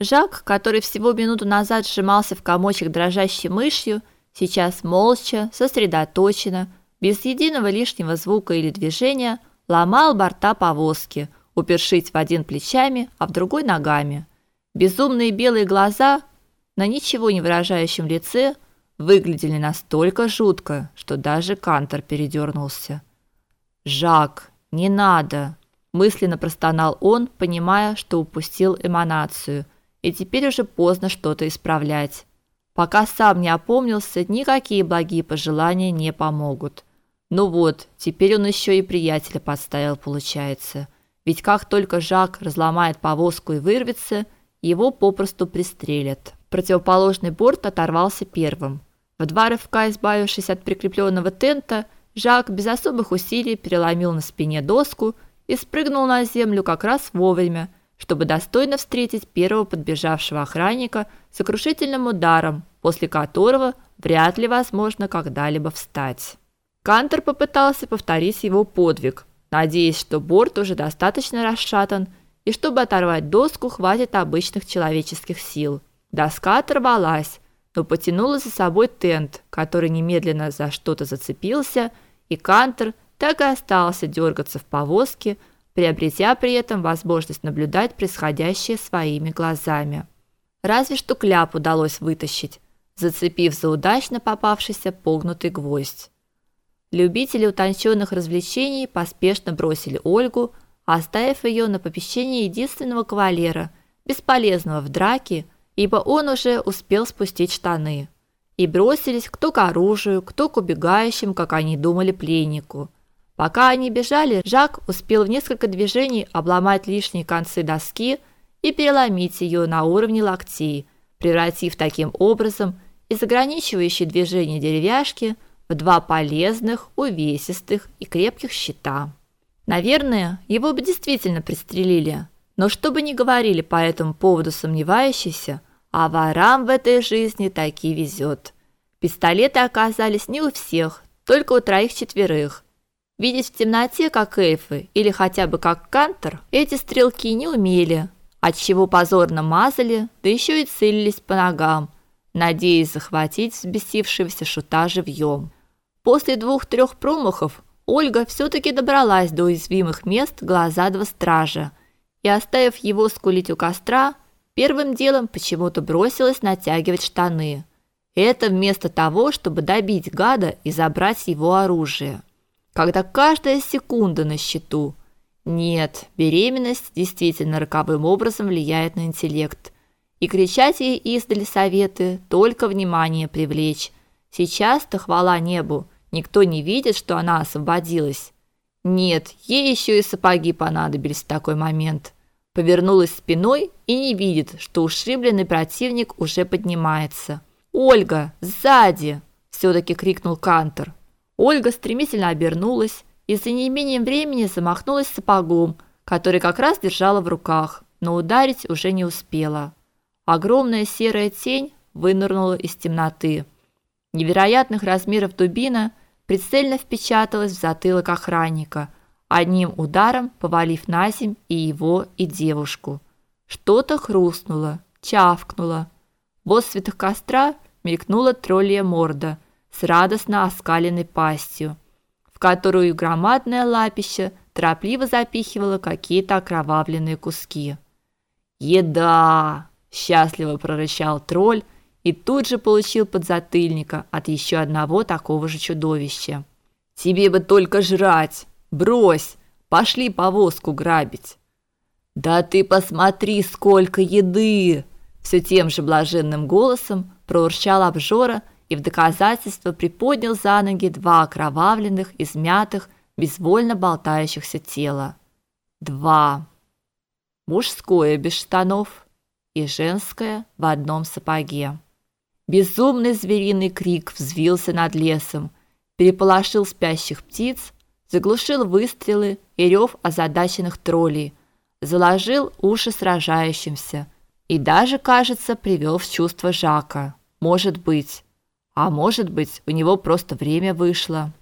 Жак, который всего минуту назад сжимался в комочек дрожащей мышью, сейчас молча, сосредоточенно, без единого лишнего звука или движения, ломал борта повозки, упершись в один плечами, а в другой ногами. Безумные белые глаза на ничего не выражающем лице выглядели настолько жутко, что даже Кантор передернулся. «Жак, не надо!» – мысленно простонал он, понимая, что упустил эманацию – и теперь уже поздно что-то исправлять. Пока сам не опомнился, никакие благие пожелания не помогут. Ну вот, теперь он еще и приятеля подставил, получается. Ведь как только Жак разломает повозку и вырвется, его попросту пристрелят. Противоположный борт оторвался первым. В два рывка избавившись от прикрепленного тента, Жак без особых усилий переломил на спине доску и спрыгнул на землю как раз вовремя, чтобы достойно встретить первого подбежавшего охранника сокрушительным ударом, после которого вряд ли возможно когда-либо встать. Кантер попытался повторить его подвиг, надеясь, что борт уже достаточно расшатан, и чтобы оторвать доску, хватит обычных человеческих сил. Доска оторвалась, но потянула за собой тент, который немедленно за что-то зацепился, и Кантер так и остался дергаться в повозке, приобретя при этом возможность наблюдать происходящее своими глазами. Разве что кляп удалось вытащить, зацепив за удачно попавшийся погнутый гвоздь. Любители утонченных развлечений поспешно бросили Ольгу, оставив ее на попечение единственного кавалера, бесполезного в драке, ибо он уже успел спустить штаны. И бросились кто к оружию, кто к убегающим, как они думали, пленнику – Пока они бежали, Жак успел в несколько движений обломать лишние концы доски и переломить ее на уровне локтей, превратив таким образом из ограничивающей движение деревяшки в два полезных, увесистых и крепких щита. Наверное, его бы действительно пристрелили, но что бы ни говорили по этому поводу сомневающиеся, а ворам в этой жизни таки везет. Пистолеты оказались не у всех, только у троих-четверых, Видеть в темноте, как эльфы, или хотя бы как Кантер, эти стрелки не умели, отчего позорно мазали, да еще и целились по ногам, надеясь захватить взбесившегося шута живьем. После двух-трех промахов Ольга все-таки добралась до уязвимых мест глаза два стража и, оставив его скулить у костра, первым делом почему-то бросилась натягивать штаны. Это вместо того, чтобы добить гада и забрать его оружие когда каждая секунда на счету. Нет, беременность действительно роковым образом влияет на интеллект. И кричать ей издали советы, только внимание привлечь. Сейчас-то хвала небу, никто не видит, что она освободилась. Нет, ей еще и сапоги понадобились в такой момент. Повернулась спиной и не видит, что ушибленный противник уже поднимается. «Ольга, сзади!» – все-таки крикнул Кантер. Ольга стремительно обернулась и за неимением времени замахнулась сапогом, который как раз держала в руках, но ударить уже не успела. Огромная серая тень вынырнула из темноты. Невероятных размеров дубина прицельно впечаталась в затылок охранника, одним ударом повалив на земь и его, и девушку. Что-то хрустнуло, чавкнуло. В отсветах костра мелькнула троллья морда – с радостно оскаленной пастью, в которую громадное лапище торопливо запихивало какие-то окровавленные куски. «Еда!» – счастливо прорычал тролль и тут же получил подзатыльника от еще одного такого же чудовища. «Тебе бы только жрать! Брось! Пошли повозку грабить!» «Да ты посмотри, сколько еды!» Все тем же блаженным голосом проурчал обжора – и в доказательство приподнял за ноги два окровавленных, измятых, безвольно болтающихся тела. Два. Мужское без штанов и женское в одном сапоге. Безумный звериный крик взвился над лесом, переполошил спящих птиц, заглушил выстрелы и рев озадаченных троллей, заложил уши сражающимся и даже, кажется, привел в чувство Жака. Может быть, а может быть, у него просто время вышло.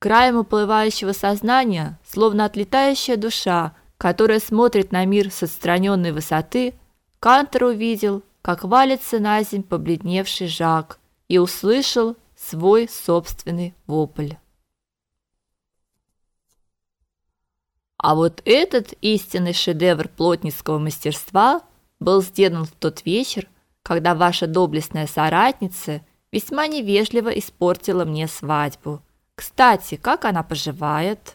Краем уплывающего сознания, словно отлетающая душа, которая смотрит на мир с отстраненной высоты, Кантер увидел, как валится на земь побледневший Жак, и услышал свой собственный вопль. А вот этот истинный шедевр плотницкого мастерства был сделан в тот вечер, когда ваша доблестная соратница весьма невежливо испортила мне свадьбу. Кстати, как она поживает?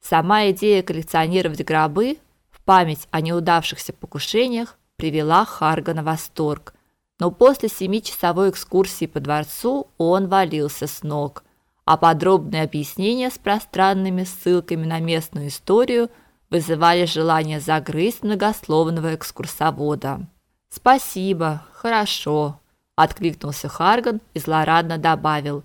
Сама идея коллекционировать гробы в память о неудавшихся покушениях привела Харгана в восторг. Но после семичасовой экскурсии по дворцу он валился с ног – а подробные объяснения с пространными ссылками на местную историю вызывали желание загрызть многословного экскурсовода. Спасибо, хорошо, откликнулся Харган и злорадно добавил: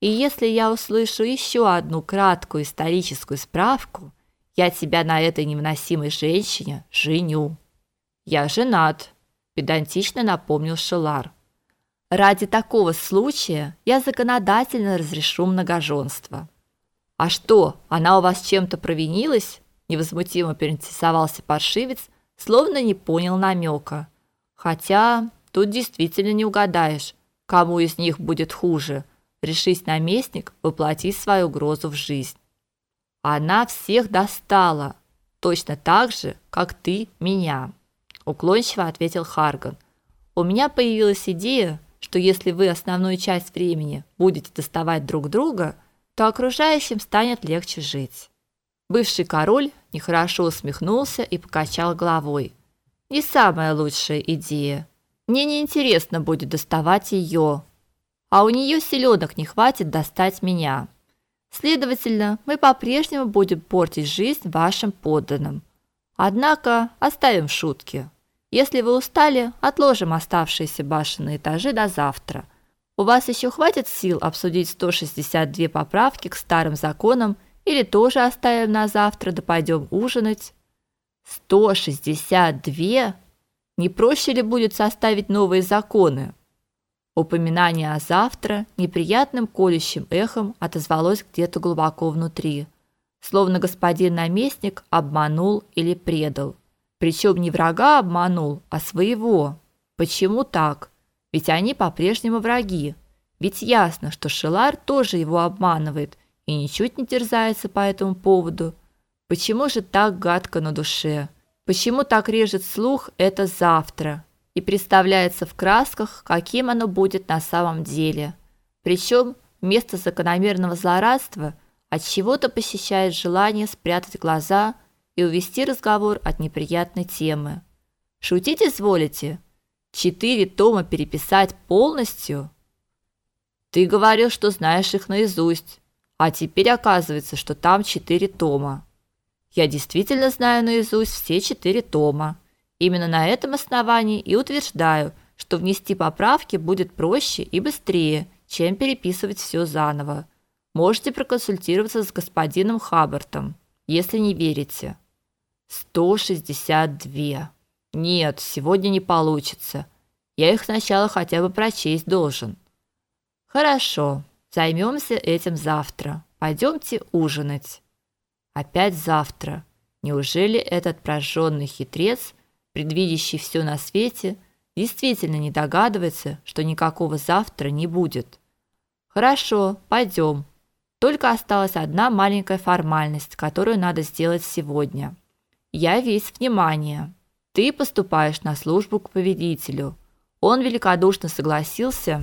"И если я услышу еще одну краткую историческую справку, я тебя на этой невыносимой женщине женю". "Я женат", педантично напомнил Шелар. Ради такого случая я законодательно разрешу многоженство. А что, она у вас чем-то провинилась? невозмутимо поинтересовался паршивец, словно не понял намека. Хотя тут действительно не угадаешь, кому из них будет хуже. Решись наместник воплотить свою угрозу в жизнь. Она всех достала, точно так же, как ты меня, уклончиво ответил Харган. У меня появилась идея, что если вы основную часть времени будете доставать друг друга, то окружающим станет легче жить. Бывший король нехорошо усмехнулся и покачал головой. Не самая лучшая идея. Мне не интересно будет доставать ее, а у нее силёнок не хватит достать меня. Следовательно, мы по-прежнему будем портить жизнь вашим подданным. Однако оставим шутки. Если вы устали, отложим оставшиеся башенные этажи до завтра. У вас еще хватит сил обсудить 162 поправки к старым законам или тоже оставим на завтра, да пойдем ужинать? 162? Не проще ли будет составить новые законы? Упоминание о завтра неприятным колющим эхом отозвалось где-то глубоко внутри, словно господин наместник обманул или предал. Причем не врага обманул, а своего. Почему так? Ведь они по-прежнему враги. Ведь ясно, что Шелар тоже его обманывает и ничуть не терзается по этому поводу. Почему же так гадко на душе? Почему так режет слух это завтра? И представляется в красках, каким оно будет на самом деле. Причем вместо закономерного злорадства от чего-то посещает желание спрятать глаза и увести разговор от неприятной темы. Шутить изволите? Четыре тома переписать полностью? Ты говорил, что знаешь их наизусть, а теперь оказывается, что там четыре тома. Я действительно знаю наизусть все четыре тома. Именно на этом основании и утверждаю, что внести поправки будет проще и быстрее, чем переписывать все заново. Можете проконсультироваться с господином Хаббартом, если не верите. 162. Нет, сегодня не получится. Я их сначала хотя бы прочесть должен. Хорошо, займемся этим завтра. Пойдемте ужинать. Опять завтра. Неужели этот прожженный хитрец, предвидящий все на свете, действительно не догадывается, что никакого завтра не будет? Хорошо, пойдем. Только осталась одна маленькая формальность, которую надо сделать сегодня. Я весь внимание. Ты поступаешь на службу к повелителю. Он великодушно согласился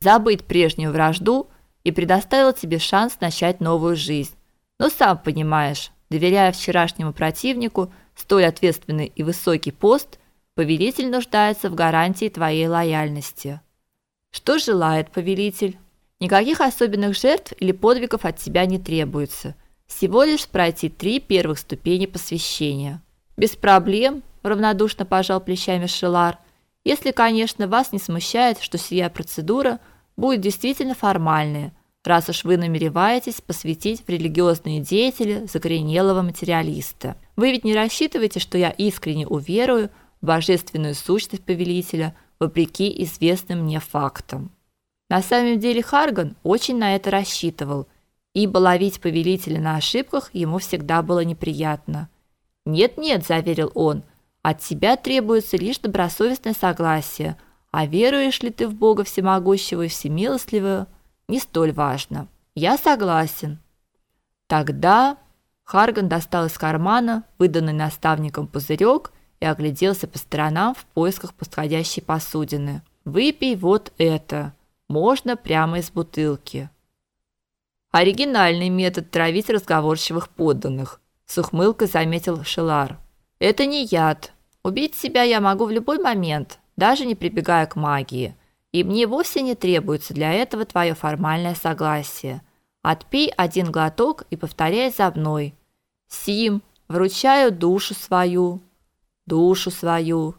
забыть прежнюю вражду и предоставил тебе шанс начать новую жизнь. Но сам понимаешь, доверяя вчерашнему противнику столь ответственный и высокий пост, повелитель нуждается в гарантии твоей лояльности. Что желает повелитель? Никаких особенных жертв или подвигов от тебя не требуется. Всего лишь пройти три первых ступени посвящения. Без проблем, равнодушно пожал плечами Шелар. Если, конечно, вас не смущает, что сия процедура будет действительно формальная, раз уж вы намереваетесь посвятить в религиозные деятели закоренелого материалиста. Вы ведь не рассчитываете, что я искренне уверую в божественную сущность повелителя, вопреки известным мне фактам. На самом деле Харган очень на это рассчитывал – ибо ловить повелителя на ошибках ему всегда было неприятно. "Нет-нет", заверил он. От тебя требуется лишь добросовестное согласие, а веруешь ли ты в Бога всемогущего и всемилостливого, не столь важно. Я согласен. Тогда Харган достал из кармана выданный наставником пузырек и огляделся по сторонам в поисках подходящей посудины. Выпей вот это. Можно прямо из бутылки. Оригинальный метод травить разговорчивых подданных, с ухмылкой заметил Шелар. Это не яд. Убить себя я могу в любой момент, даже не прибегая к магии. И мне вовсе не требуется для этого твое формальное согласие. Отпей один глоток и повторяй за мной. Сим, вручаю душу свою, душу свою.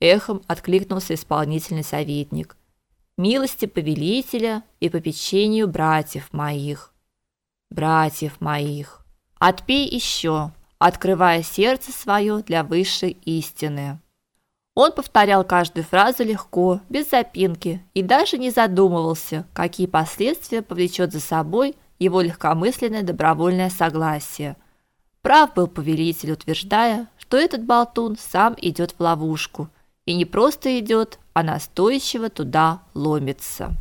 Эхом откликнулся исполнительный советник. Милости повелителя и попечению братьев моих. Братьев моих. Отпей еще, открывая сердце свое для высшей истины. Он повторял каждую фразу легко, без запинки, и даже не задумывался, какие последствия повлечет за собой его легкомысленное добровольное согласие. Прав был повелитель, утверждая, что этот болтун сам идет в ловушку, и не просто идет, а настойчиво туда ломится.